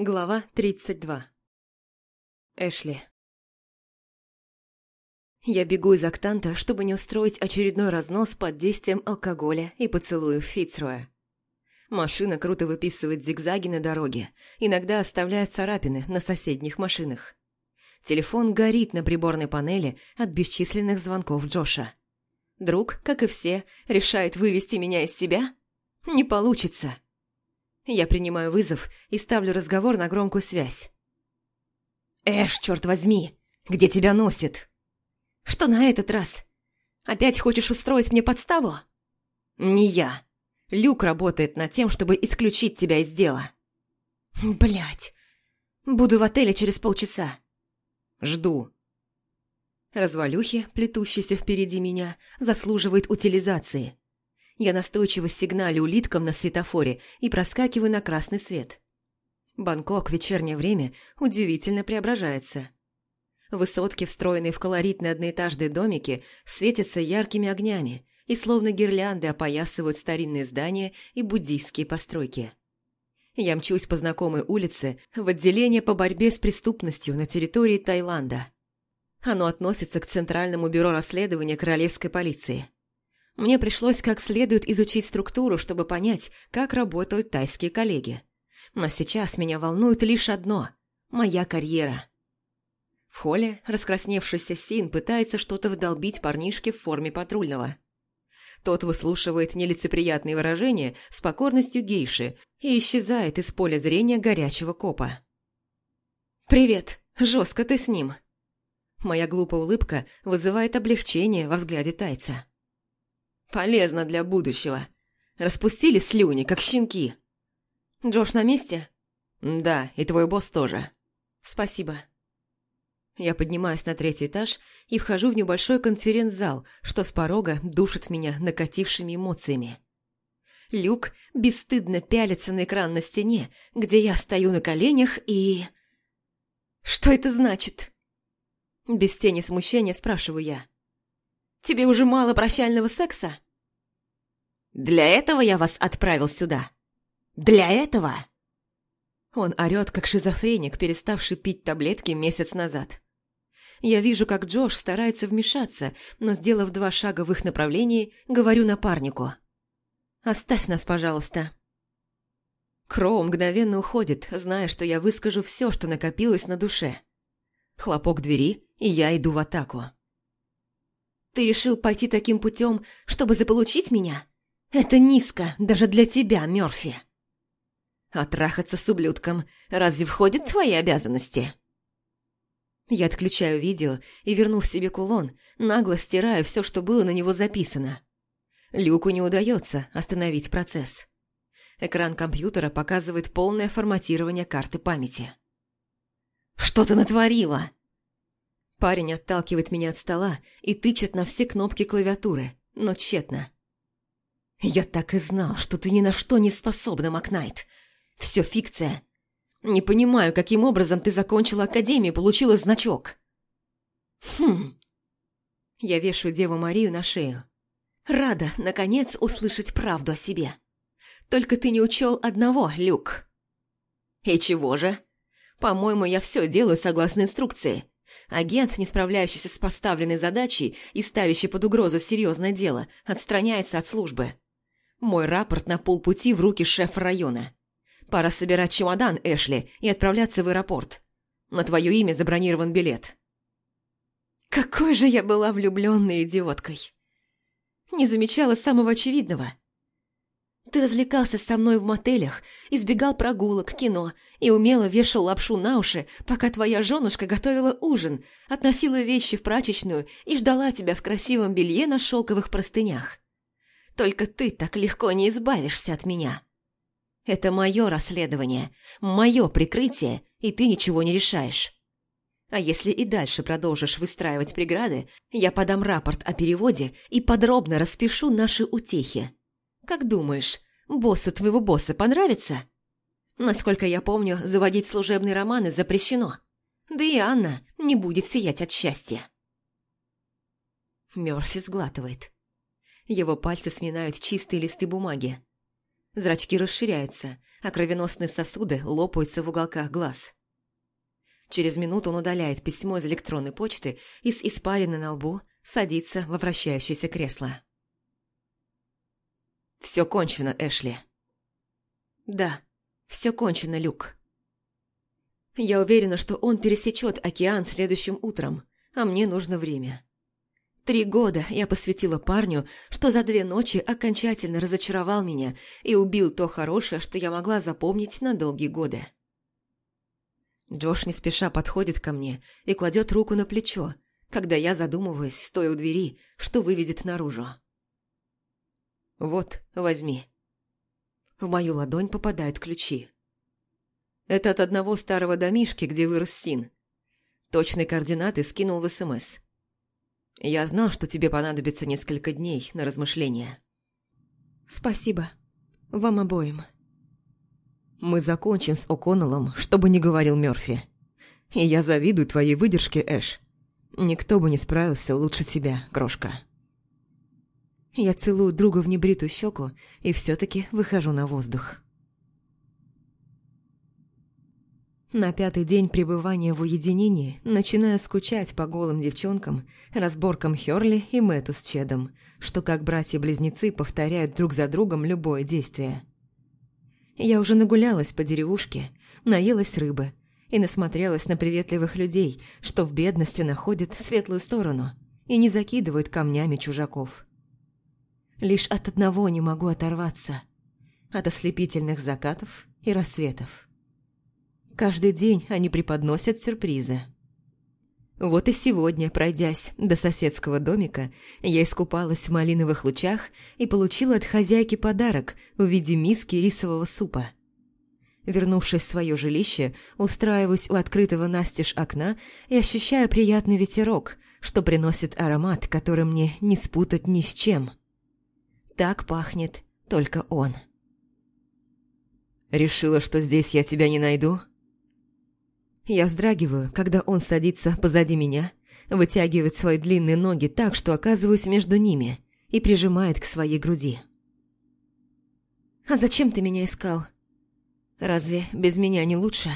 Глава 32 Эшли Я бегу из октанта, чтобы не устроить очередной разнос под действием алкоголя и поцелуев Фицроя. Машина круто выписывает зигзаги на дороге, иногда оставляя царапины на соседних машинах. Телефон горит на приборной панели от бесчисленных звонков Джоша. Друг, как и все, решает вывести меня из себя? Не получится. Я принимаю вызов и ставлю разговор на громкую связь. «Эш, черт возьми! Где тебя носит?» «Что на этот раз? Опять хочешь устроить мне подставу?» «Не я. Люк работает над тем, чтобы исключить тебя из дела». Блять. Буду в отеле через полчаса». «Жду». Развалюхи, плетущийся впереди меня, заслуживает утилизации. Я настойчиво сигналю улиткам на светофоре и проскакиваю на красный свет. Бангкок в вечернее время удивительно преображается. Высотки, встроенные в колоритные одноэтажные домики, светятся яркими огнями и словно гирлянды опоясывают старинные здания и буддийские постройки. Я мчусь по знакомой улице в отделение по борьбе с преступностью на территории Таиланда. Оно относится к Центральному бюро расследования Королевской полиции. Мне пришлось как следует изучить структуру, чтобы понять, как работают тайские коллеги. Но сейчас меня волнует лишь одно – моя карьера. В холле раскрасневшийся Син пытается что-то вдолбить парнишке в форме патрульного. Тот выслушивает нелицеприятные выражения с покорностью гейши и исчезает из поля зрения горячего копа. «Привет, жестко ты с ним!» Моя глупая улыбка вызывает облегчение во взгляде тайца. Полезно для будущего. Распустили слюни, как щенки. Джош на месте? Да, и твой босс тоже. Спасибо. Я поднимаюсь на третий этаж и вхожу в небольшой конференц-зал, что с порога душит меня накатившими эмоциями. Люк бесстыдно пялится на экран на стене, где я стою на коленях и... Что это значит? Без тени смущения спрашиваю я. Тебе уже мало прощального секса?» «Для этого я вас отправил сюда. Для этого!» Он орёт, как шизофреник, переставший пить таблетки месяц назад. Я вижу, как Джош старается вмешаться, но, сделав два шага в их направлении, говорю напарнику. «Оставь нас, пожалуйста». Кроу мгновенно уходит, зная, что я выскажу все, что накопилось на душе. Хлопок двери, и я иду в атаку. Ты решил пойти таким путем, чтобы заполучить меня? Это низко даже для тебя, Мёрфи. А трахаться с ублюдком разве входит в твои обязанности? Я отключаю видео и, вернув себе кулон, нагло стираю все, что было на него записано. Люку не удается остановить процесс. Экран компьютера показывает полное форматирование карты памяти. «Что ты натворила?» Парень отталкивает меня от стола и тычет на все кнопки клавиатуры, но тщетно. «Я так и знал, что ты ни на что не способна, Макнайт. Все фикция. Не понимаю, каким образом ты закончила академию и получила значок». «Хм...» Я вешаю Деву Марию на шею. Рада, наконец, услышать правду о себе. Только ты не учел одного, Люк. И чего же? По-моему, я все делаю согласно инструкции. Агент, не справляющийся с поставленной задачей и ставящий под угрозу серьезное дело, отстраняется от службы. Мой рапорт на полпути в руки шефа района. Пора собирать чемодан, Эшли, и отправляться в аэропорт. На твое имя забронирован билет. Какой же я была влюбленной идиоткой. Не замечала самого очевидного – ты развлекался со мной в мотелях, избегал прогулок, кино и умело вешал лапшу на уши, пока твоя женушка готовила ужин, относила вещи в прачечную и ждала тебя в красивом белье на шелковых простынях. Только ты так легко не избавишься от меня. Это мое расследование, мое прикрытие, и ты ничего не решаешь. А если и дальше продолжишь выстраивать преграды, я подам рапорт о переводе и подробно распишу наши утехи. Как думаешь, боссу твоего босса понравится? Насколько я помню, заводить служебные романы запрещено. Да и Анна не будет сиять от счастья. Мёрфи сглатывает. Его пальцы сминают чистые листы бумаги. Зрачки расширяются, а кровеносные сосуды лопаются в уголках глаз. Через минуту он удаляет письмо из электронной почты и с испарины на лбу садится во вращающееся кресло. «Все кончено, Эшли». «Да, все кончено, Люк». Я уверена, что он пересечет океан следующим утром, а мне нужно время. Три года я посвятила парню, что за две ночи окончательно разочаровал меня и убил то хорошее, что я могла запомнить на долгие годы. Джош не спеша подходит ко мне и кладет руку на плечо, когда я задумываюсь, стоя у двери, что выведет наружу. «Вот, возьми». В мою ладонь попадают ключи. Это от одного старого домишки, где вырос Син. Точные координаты скинул в СМС. Я знал, что тебе понадобится несколько дней на размышления. Спасибо. Вам обоим. Мы закончим с О'Коннеллом, чтобы не говорил Мёрфи. И я завидую твоей выдержке, Эш. Никто бы не справился лучше тебя, крошка. Я целую друга в небритую щеку и все таки выхожу на воздух. На пятый день пребывания в уединении начинаю скучать по голым девчонкам, разборкам Хёрли и Мэтту с Чедом, что как братья-близнецы повторяют друг за другом любое действие. Я уже нагулялась по деревушке, наелась рыбы и насмотрелась на приветливых людей, что в бедности находят светлую сторону и не закидывают камнями чужаков. Лишь от одного не могу оторваться – от ослепительных закатов и рассветов. Каждый день они преподносят сюрпризы. Вот и сегодня, пройдясь до соседского домика, я искупалась в малиновых лучах и получила от хозяйки подарок в виде миски рисового супа. Вернувшись в свое жилище, устраиваюсь у открытого настежь окна и ощущаю приятный ветерок, что приносит аромат, который мне не спутать ни с чем. Так пахнет только он. «Решила, что здесь я тебя не найду?» Я вздрагиваю, когда он садится позади меня, вытягивает свои длинные ноги так, что оказываюсь между ними, и прижимает к своей груди. «А зачем ты меня искал? Разве без меня не лучше?»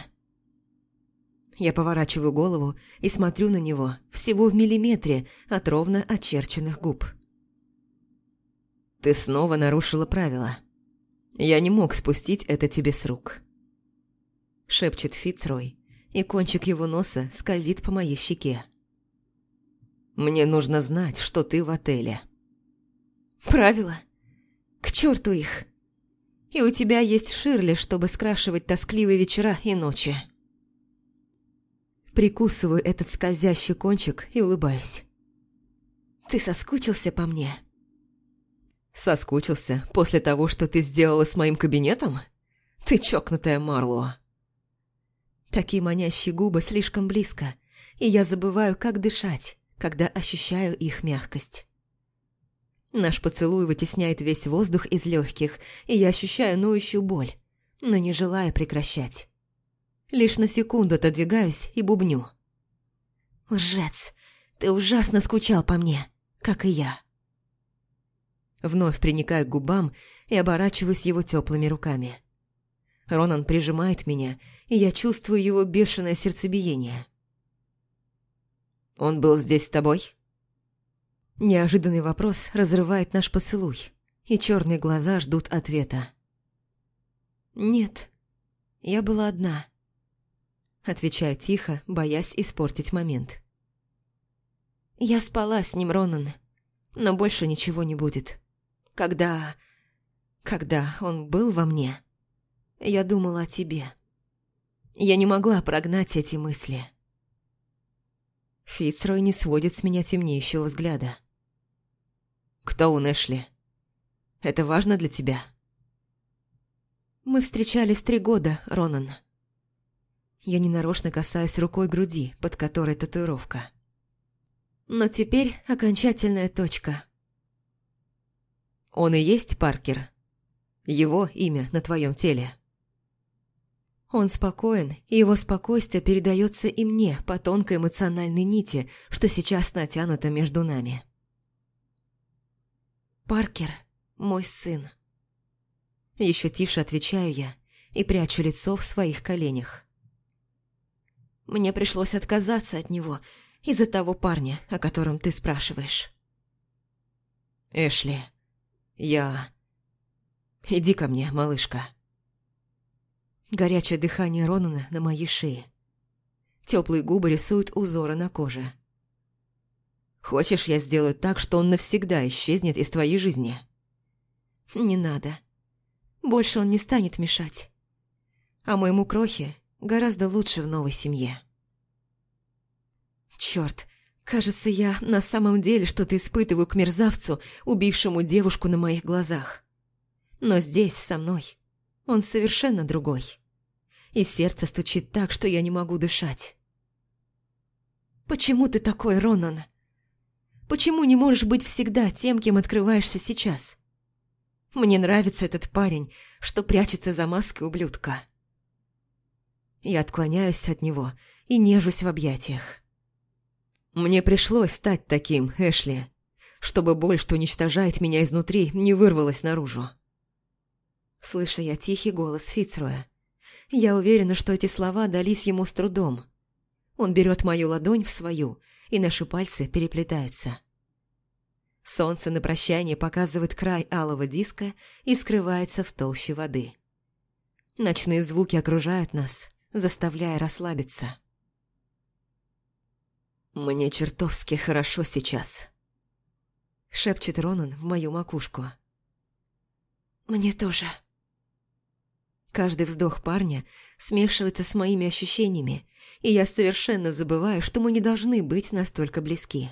Я поворачиваю голову и смотрю на него всего в миллиметре от ровно очерченных губ. «Ты снова нарушила правила. Я не мог спустить это тебе с рук», — шепчет Фицрой, и кончик его носа скользит по моей щеке. «Мне нужно знать, что ты в отеле». «Правила? К черту их! И у тебя есть Ширли, чтобы скрашивать тоскливые вечера и ночи». Прикусываю этот скользящий кончик и улыбаюсь. «Ты соскучился по мне?» «Соскучился после того, что ты сделала с моим кабинетом? Ты чокнутая Марло!» Такие манящие губы слишком близко, и я забываю, как дышать, когда ощущаю их мягкость. Наш поцелуй вытесняет весь воздух из легких, и я ощущаю ноющую боль, но не желаю прекращать. Лишь на секунду отодвигаюсь и бубню. «Лжец, ты ужасно скучал по мне, как и я». Вновь приникаю к губам и оборачиваюсь его теплыми руками. Ронан прижимает меня, и я чувствую его бешеное сердцебиение. «Он был здесь с тобой?» Неожиданный вопрос разрывает наш поцелуй, и черные глаза ждут ответа. «Нет, я была одна», — отвечаю тихо, боясь испортить момент. «Я спала с ним, Ронан, но больше ничего не будет. Когда... когда он был во мне...» Я думала о тебе. Я не могла прогнать эти мысли. Фицрой не сводит с меня темнеющего взгляда. «Кто он, Эшли? Это важно для тебя?» «Мы встречались три года, Ронан». Я ненарочно касаюсь рукой груди, под которой татуировка. Но теперь окончательная точка. «Он и есть Паркер? Его имя на твоем теле?» Он спокоен, и его спокойствие передается и мне по тонкой эмоциональной нити, что сейчас натянуто между нами. Паркер – мой сын. Еще тише отвечаю я и прячу лицо в своих коленях. Мне пришлось отказаться от него из-за того парня, о котором ты спрашиваешь. Эшли, я... Иди ко мне, малышка. Горячее дыхание Ронана на моей шее. Теплые губы рисуют узоры на коже. Хочешь, я сделаю так, что он навсегда исчезнет из твоей жизни? Не надо. Больше он не станет мешать. А моему крохе гораздо лучше в новой семье. Черт, кажется, я на самом деле что-то испытываю к мерзавцу, убившему девушку на моих глазах. Но здесь, со мной, он совершенно другой. И сердце стучит так, что я не могу дышать. «Почему ты такой, Ронан? Почему не можешь быть всегда тем, кем открываешься сейчас? Мне нравится этот парень, что прячется за маской ублюдка». Я отклоняюсь от него и нежусь в объятиях. Мне пришлось стать таким, Эшли, чтобы боль, что уничтожает меня изнутри, не вырвалась наружу. Слышу я тихий голос Фицроя. Я уверена, что эти слова дались ему с трудом. Он берет мою ладонь в свою, и наши пальцы переплетаются. Солнце на прощание показывает край алого диска и скрывается в толще воды. Ночные звуки окружают нас, заставляя расслабиться. «Мне чертовски хорошо сейчас», — шепчет Ронан в мою макушку. «Мне тоже». Каждый вздох парня смешивается с моими ощущениями, и я совершенно забываю, что мы не должны быть настолько близки.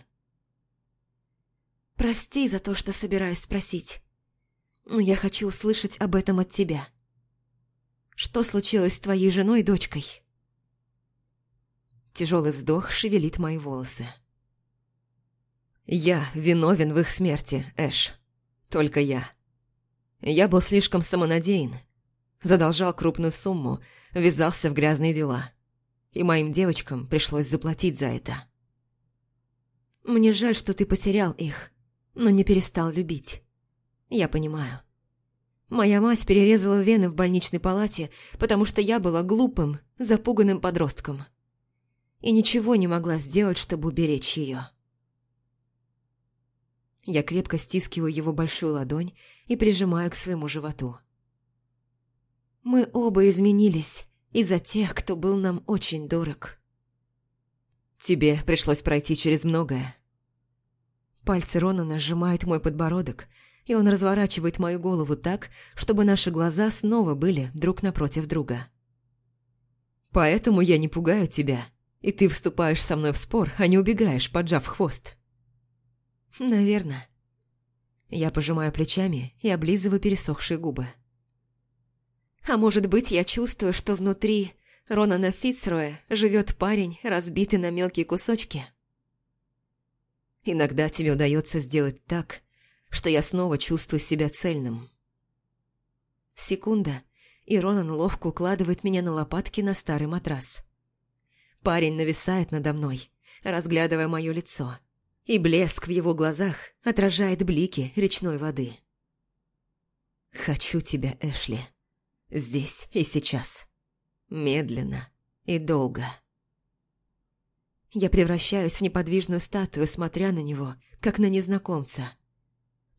«Прости за то, что собираюсь спросить, но я хочу услышать об этом от тебя». Что случилось с твоей женой и дочкой?» Тяжелый вздох шевелит мои волосы. «Я виновен в их смерти, Эш. Только я. Я был слишком самонадеян. Задолжал крупную сумму, ввязался в грязные дела. И моим девочкам пришлось заплатить за это». «Мне жаль, что ты потерял их, но не перестал любить. Я понимаю. Моя мать перерезала вены в больничной палате, потому что я была глупым, запуганным подростком. И ничего не могла сделать, чтобы уберечь ее. Я крепко стискиваю его большую ладонь и прижимаю к своему животу. Мы оба изменились из-за тех, кто был нам очень дорог. Тебе пришлось пройти через многое. Пальцы Ронана сжимают мой подбородок, и он разворачивает мою голову так, чтобы наши глаза снова были друг напротив друга. «Поэтому я не пугаю тебя, и ты вступаешь со мной в спор, а не убегаешь, поджав хвост». «Наверное». Я пожимаю плечами и облизываю пересохшие губы. А может быть, я чувствую, что внутри Ронана Фицроя живет парень, разбитый на мелкие кусочки? Иногда тебе удается сделать так, что я снова чувствую себя цельным. Секунда, и Ронан ловко укладывает меня на лопатки на старый матрас. Парень нависает надо мной, разглядывая мое лицо, и блеск в его глазах отражает блики речной воды. «Хочу тебя, Эшли. Здесь и сейчас. Медленно и долго». Я превращаюсь в неподвижную статую, смотря на него, как на незнакомца –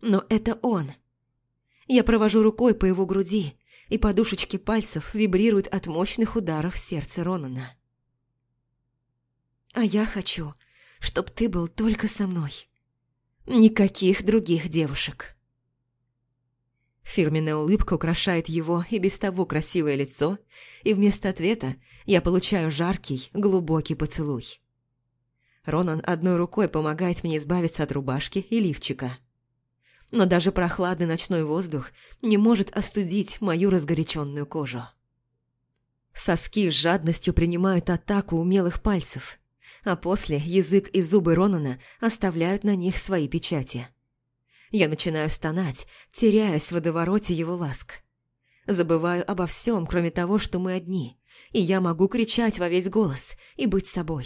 но это он. Я провожу рукой по его груди, и подушечки пальцев вибрируют от мощных ударов сердца Ронана. А я хочу, чтоб ты был только со мной. Никаких других девушек. Фирменная улыбка украшает его и без того красивое лицо, и вместо ответа я получаю жаркий, глубокий поцелуй. Ронан одной рукой помогает мне избавиться от рубашки и лифчика – но даже прохладный ночной воздух не может остудить мою разгоряченную кожу. Соски с жадностью принимают атаку умелых пальцев, а после язык и зубы Ронана оставляют на них свои печати. Я начинаю стонать, теряясь в водовороте его ласк. Забываю обо всем, кроме того, что мы одни, и я могу кричать во весь голос и быть собой.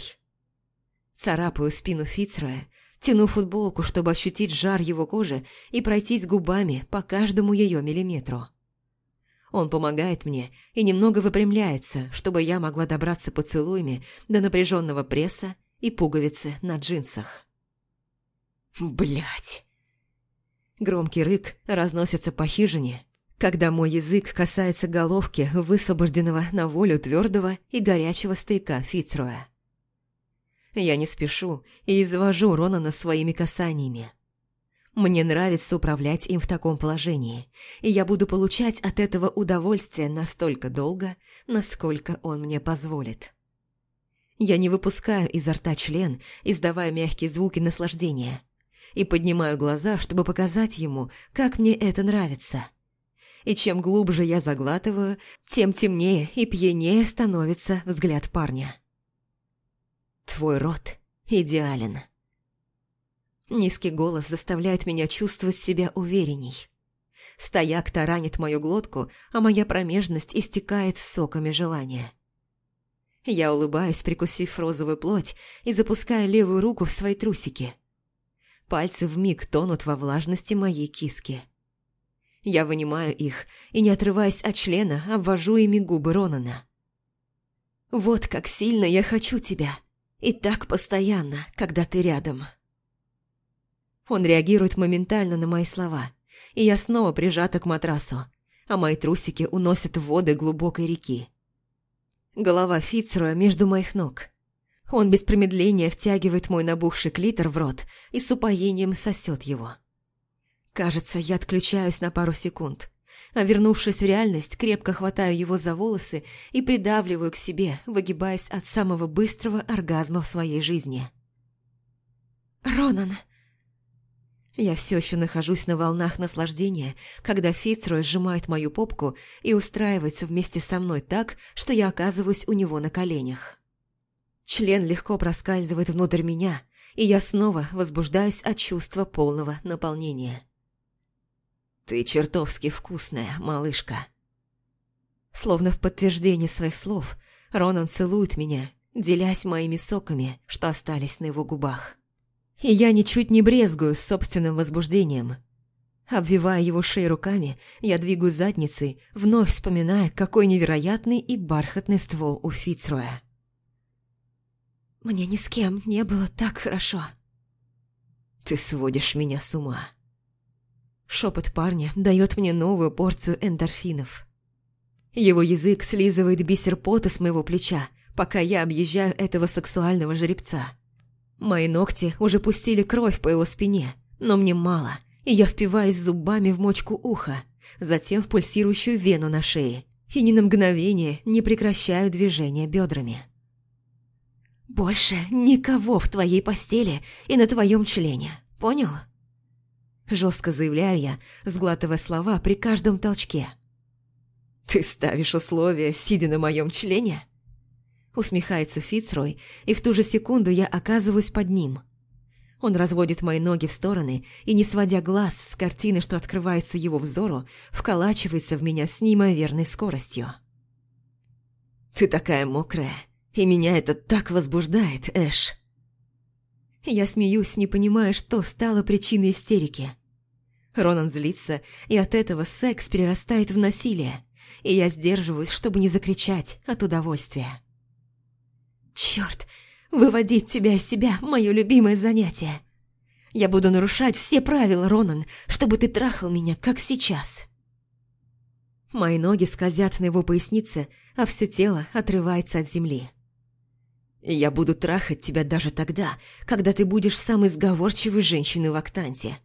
Царапаю спину Фицроя, Тяну футболку, чтобы ощутить жар его кожи и пройтись губами по каждому ее миллиметру. Он помогает мне и немного выпрямляется, чтобы я могла добраться поцелуями до напряженного пресса и пуговицы на джинсах. Блять! Громкий рык разносится по хижине, когда мой язык касается головки высвобожденного на волю твердого и горячего стейка Фицроя. Я не спешу и извожу Ронана своими касаниями. Мне нравится управлять им в таком положении, и я буду получать от этого удовольствие настолько долго, насколько он мне позволит. Я не выпускаю изо рта член, издавая мягкие звуки наслаждения, и поднимаю глаза, чтобы показать ему, как мне это нравится. И чем глубже я заглатываю, тем темнее и пьянее становится взгляд парня. Твой рот идеален. Низкий голос заставляет меня чувствовать себя уверенней. Стояк таранит мою глотку, а моя промежность истекает соками желания. Я улыбаюсь, прикусив розовую плоть, и запускаю левую руку в свои трусики. Пальцы вмиг тонут во влажности моей киски. Я вынимаю их и, не отрываясь от члена, обвожу ими губы Ронана. «Вот как сильно я хочу тебя!» И так постоянно, когда ты рядом. Он реагирует моментально на мои слова, и я снова прижата к матрасу, а мои трусики уносят в воды глубокой реки. Голова Фицроя между моих ног. Он без промедления втягивает мой набухший клитор в рот и с упоением сосет его. Кажется, я отключаюсь на пару секунд, а вернувшись в реальность, крепко хватаю его за волосы и придавливаю к себе, выгибаясь от самого быстрого оргазма в своей жизни. «Ронан!» Я все еще нахожусь на волнах наслаждения, когда Фицрой сжимает мою попку и устраивается вместе со мной так, что я оказываюсь у него на коленях. Член легко проскальзывает внутрь меня, и я снова возбуждаюсь от чувства полного наполнения. «Ты чертовски вкусная, малышка». Словно в подтверждение своих слов, Ронан целует меня, делясь моими соками, что остались на его губах. И я ничуть не брезгую собственным возбуждением. Обвивая его шею руками, я двигаю задницей, вновь вспоминая, какой невероятный и бархатный ствол у Фицроя. «Мне ни с кем не было так хорошо». «Ты сводишь меня с ума». Шепот парня дает мне новую порцию эндорфинов. Его язык слизывает бисер пота с моего плеча, пока я объезжаю этого сексуального жеребца. Мои ногти уже пустили кровь по его спине, но мне мало, и я впиваюсь зубами в мочку уха, затем в пульсирующую вену на шее, и ни на мгновение не прекращаю движения бедрами. «Больше никого в твоей постели и на твоем члене, понял?» Жестко заявляю я, сглатывая слова при каждом толчке. «Ты ставишь условия, сидя на моем члене?» Усмехается Фицрой, и в ту же секунду я оказываюсь под ним. Он разводит мои ноги в стороны и, не сводя глаз с картины, что открывается его взору, вколачивается в меня с неимоверной скоростью. «Ты такая мокрая, и меня это так возбуждает, Эш!» Я смеюсь, не понимая, что стало причиной истерики. Ронан злится, и от этого секс перерастает в насилие, и я сдерживаюсь, чтобы не закричать от удовольствия. Черт, выводить тебя из себя – мое любимое занятие. Я буду нарушать все правила, Ронан, чтобы ты трахал меня, как сейчас. Мои ноги скользят на его пояснице, а все тело отрывается от земли. Я буду трахать тебя даже тогда, когда ты будешь самой сговорчивой женщиной в Актанте.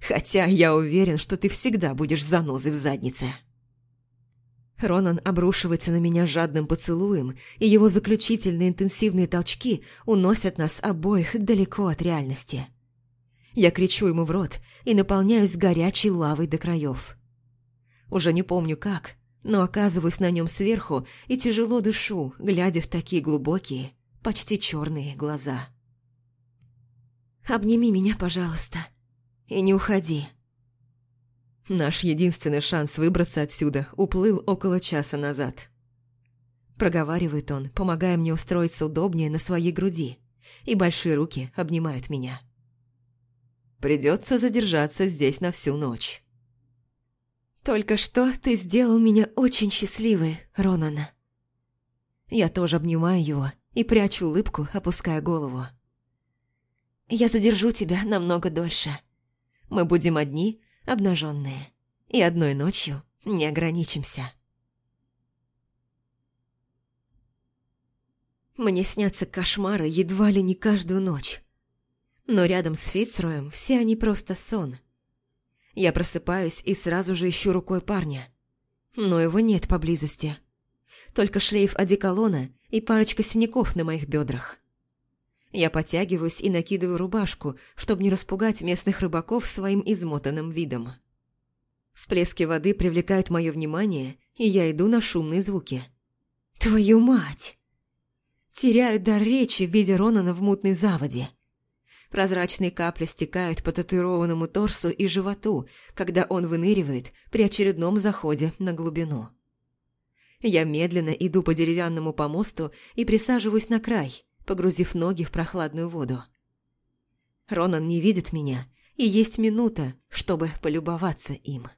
Хотя я уверен, что ты всегда будешь занозой в заднице. Ронан обрушивается на меня жадным поцелуем, и его заключительные интенсивные толчки уносят нас обоих далеко от реальности. Я кричу ему в рот и наполняюсь горячей лавой до краев. Уже не помню как, но оказываюсь на нем сверху и тяжело дышу, глядя в такие глубокие, почти черные глаза. «Обними меня, пожалуйста, и не уходи». Наш единственный шанс выбраться отсюда уплыл около часа назад. Проговаривает он, помогая мне устроиться удобнее на своей груди, и большие руки обнимают меня. Придется задержаться здесь на всю ночь. Только что ты сделал меня очень счастливой, Ронан. Я тоже обнимаю его и прячу улыбку, опуская голову. Я задержу тебя намного дольше. Мы будем одни, обнаженные, и одной ночью не ограничимся. Мне снятся кошмары едва ли не каждую ночь. Но рядом с Фицроем все они просто сон. Я просыпаюсь и сразу же ищу рукой парня. Но его нет поблизости. Только шлейф одеколона и парочка синяков на моих бедрах. Я подтягиваюсь и накидываю рубашку, чтобы не распугать местных рыбаков своим измотанным видом. Всплески воды привлекают мое внимание, и я иду на шумные звуки. «Твою мать!» Теряю дар речи, видя Ронана в мутной заводе. Прозрачные капли стекают по татуированному торсу и животу, когда он выныривает при очередном заходе на глубину. Я медленно иду по деревянному помосту и присаживаюсь на край, погрузив ноги в прохладную воду. Ронан не видит меня, и есть минута, чтобы полюбоваться им.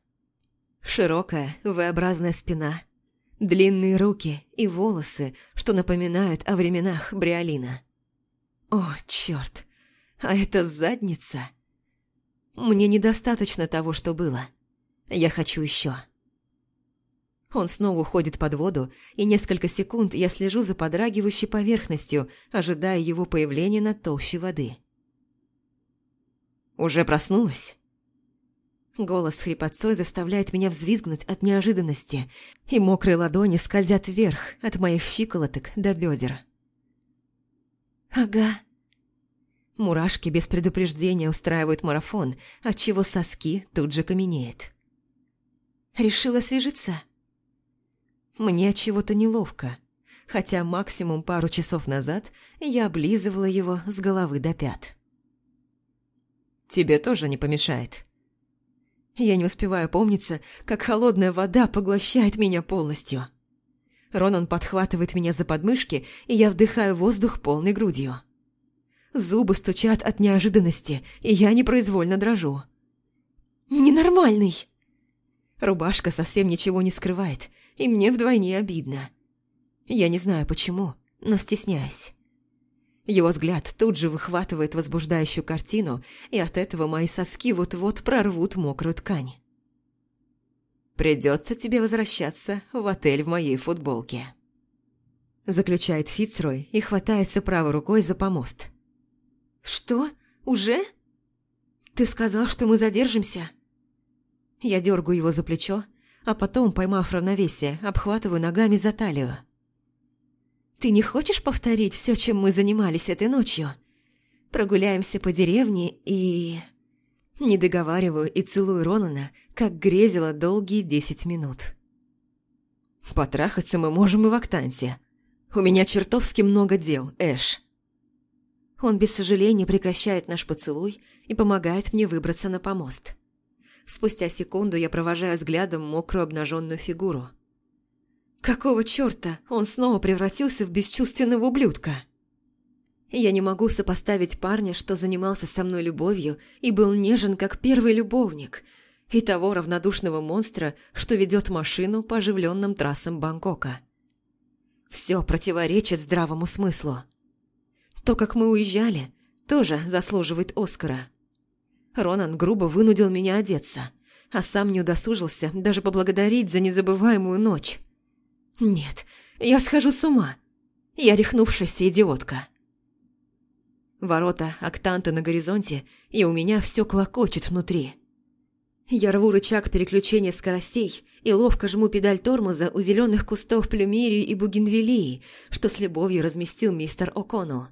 Широкая, V-образная спина – Длинные руки и волосы, что напоминают о временах Бриолина. О, черт! А это задница! Мне недостаточно того, что было. Я хочу еще. Он снова уходит под воду, и несколько секунд я слежу за подрагивающей поверхностью, ожидая его появления на толще воды. «Уже проснулась?» Голос хрипотцой заставляет меня взвизгнуть от неожиданности, и мокрые ладони скользят вверх от моих щиколоток до бедер. «Ага». Мурашки без предупреждения устраивают марафон, отчего соски тут же каменеют. «Решила свежиться?» Мне чего-то неловко, хотя максимум пару часов назад я облизывала его с головы до пят. «Тебе тоже не помешает», я не успеваю помниться, как холодная вода поглощает меня полностью. Ронан подхватывает меня за подмышки, и я вдыхаю воздух полной грудью. Зубы стучат от неожиданности, и я непроизвольно дрожу. «Ненормальный!» Рубашка совсем ничего не скрывает, и мне вдвойне обидно. Я не знаю почему, но стесняюсь. Его взгляд тут же выхватывает возбуждающую картину, и от этого мои соски вот-вот прорвут мокрую ткань. «Придется тебе возвращаться в отель в моей футболке», заключает Фицрой и хватается правой рукой за помост. «Что? Уже? Ты сказал, что мы задержимся?» Я дергаю его за плечо, а потом, поймав равновесие, обхватываю ногами за талию. Ты не хочешь повторить все, чем мы занимались этой ночью? Прогуляемся по деревне и... Не договариваю и целую Ронана, как грезила долгие десять минут. Потрахаться мы можем и в Актанте. У меня чертовски много дел, Эш. Он без сожаления прекращает наш поцелуй и помогает мне выбраться на помост. Спустя секунду я провожаю взглядом мокрую обнаженную фигуру – Какого черта он снова превратился в бесчувственного ублюдка? Я не могу сопоставить парня, что занимался со мной любовью и был нежен, как первый любовник, и того равнодушного монстра, что ведет машину по оживленным трассам Бангкока. Все противоречит здравому смыслу. То, как мы уезжали, тоже заслуживает Оскара. Ронан грубо вынудил меня одеться, а сам не удосужился даже поблагодарить за незабываемую ночь. Нет, я схожу с ума. Я рехнувшаяся идиотка. Ворота октанта на горизонте, и у меня все клокочет внутри. Я рву рычаг переключения скоростей и ловко жму педаль тормоза у зеленых кустов плюмерии и бугенвилии, что с любовью разместил мистер О'Коннелл.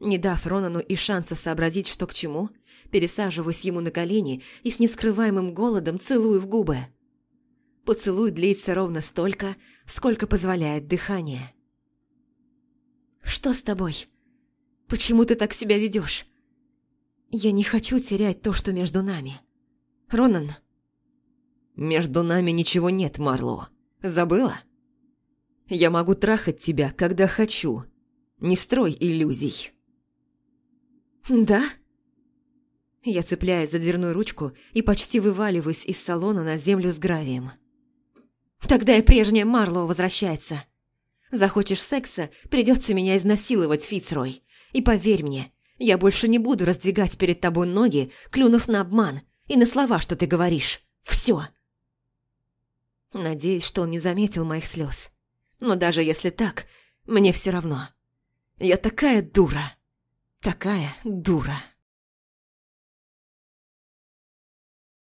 Не дав Ронану и шанса сообразить, что к чему, пересаживаюсь ему на колени и с нескрываемым голодом целую в губы. Поцелуй длится ровно столько, сколько позволяет дыхание. «Что с тобой? Почему ты так себя ведешь? Я не хочу терять то, что между нами. Ронан?» «Между нами ничего нет, Марло. Забыла? Я могу трахать тебя, когда хочу. Не строй иллюзий». «Да?» Я цепляюсь за дверную ручку и почти вываливаюсь из салона на землю с гравием. Тогда и прежняя Марлоу возвращается. Захочешь секса, придется меня изнасиловать, Фицрой. И поверь мне, я больше не буду раздвигать перед тобой ноги, клюнув на обман и на слова, что ты говоришь. Все. Надеюсь, что он не заметил моих слез. Но даже если так, мне все равно. Я такая дура. Такая дура.